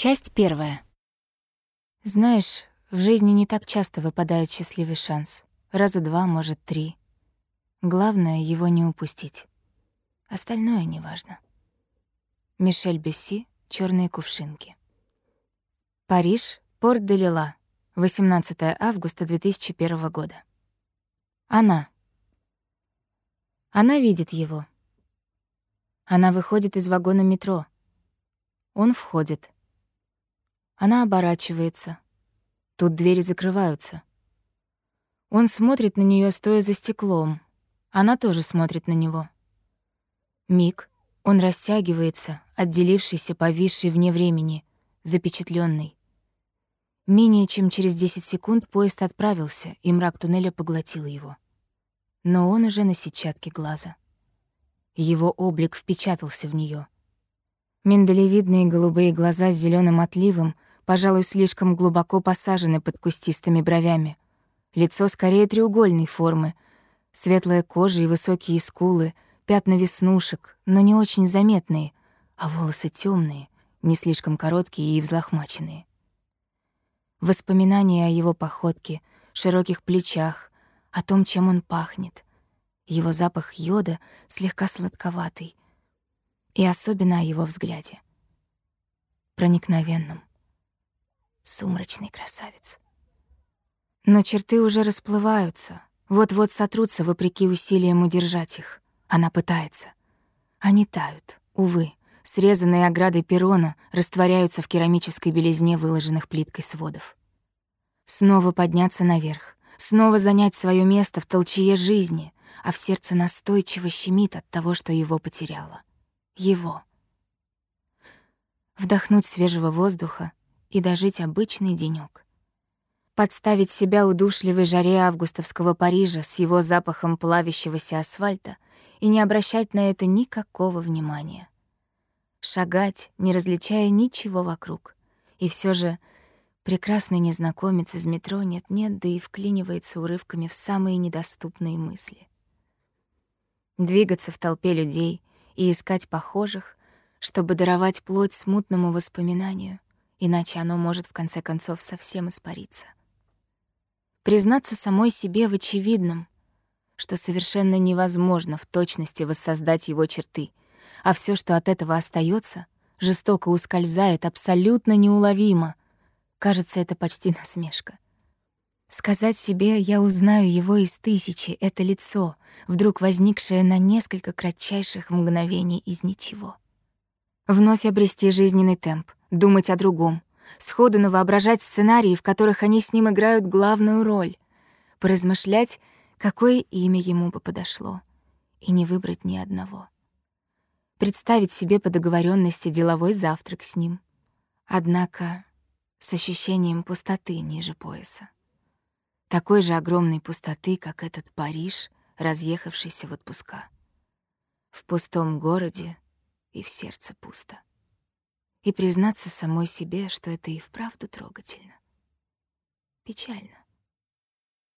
Часть первая. Знаешь, в жизни не так часто выпадает счастливый шанс. Раза два, может, три. Главное — его не упустить. Остальное неважно. Мишель Бюсси, черные кувшинки». Париж, порт де Лила, 18 августа 2001 года. Она. Она видит его. Она выходит из вагона метро. Он входит. Она оборачивается. Тут двери закрываются. Он смотрит на нее, стоя за стеклом. Она тоже смотрит на него. Миг. Он растягивается, отделившийся, повисший вне времени, запечатленный. Менее чем через 10 секунд поезд отправился, и мрак туннеля поглотил его. Но он уже на сетчатке глаза. Его облик впечатался в нее. Миндалевидные голубые глаза с зеленым отливом, пожалуй, слишком глубоко посажены под кустистыми бровями. Лицо скорее треугольной формы, светлая кожа и высокие скулы, пятна веснушек, но не очень заметные, а волосы темные, не слишком короткие и взлохмаченные. Воспоминания о его походке, широких плечах, о том, чем он пахнет. Его запах йода слегка сладковатый. И особенно о его взгляде. Проникновенном. Сумрачный красавец. Но черты уже расплываются, вот-вот сотрутся вопреки усилиям удержать их. Она пытается. Они тают, увы срезанные оградой перрона, растворяются в керамической белизне выложенных плиткой сводов. Снова подняться наверх, снова занять свое место в толчье жизни, а в сердце настойчиво щемит от того, что его потеряла. Его. Вдохнуть свежего воздуха и дожить обычный денёк. Подставить себя удушливой жаре августовского Парижа с его запахом плавящегося асфальта и не обращать на это никакого внимания шагать, не различая ничего вокруг. И все же прекрасный незнакомец из метро нет-нет, да и вклинивается урывками в самые недоступные мысли. Двигаться в толпе людей и искать похожих, чтобы даровать плоть смутному воспоминанию, иначе оно может в конце концов совсем испариться. Признаться самой себе в очевидном, что совершенно невозможно в точности воссоздать его черты, а все, что от этого остается, жестоко ускользает, абсолютно неуловимо. Кажется, это почти насмешка. Сказать себе «я узнаю его из тысячи» — это лицо, вдруг возникшее на несколько кратчайших мгновений из ничего. Вновь обрести жизненный темп, думать о другом, сходу воображать сценарии, в которых они с ним играют главную роль, поразмышлять, какое имя ему бы подошло, и не выбрать ни одного представить себе по договоренности деловой завтрак с ним. Однако с ощущением пустоты ниже пояса. Такой же огромной пустоты, как этот Париж, разъехавшийся в отпуска. В пустом городе и в сердце пусто. И признаться самой себе, что это и вправду трогательно. Печально.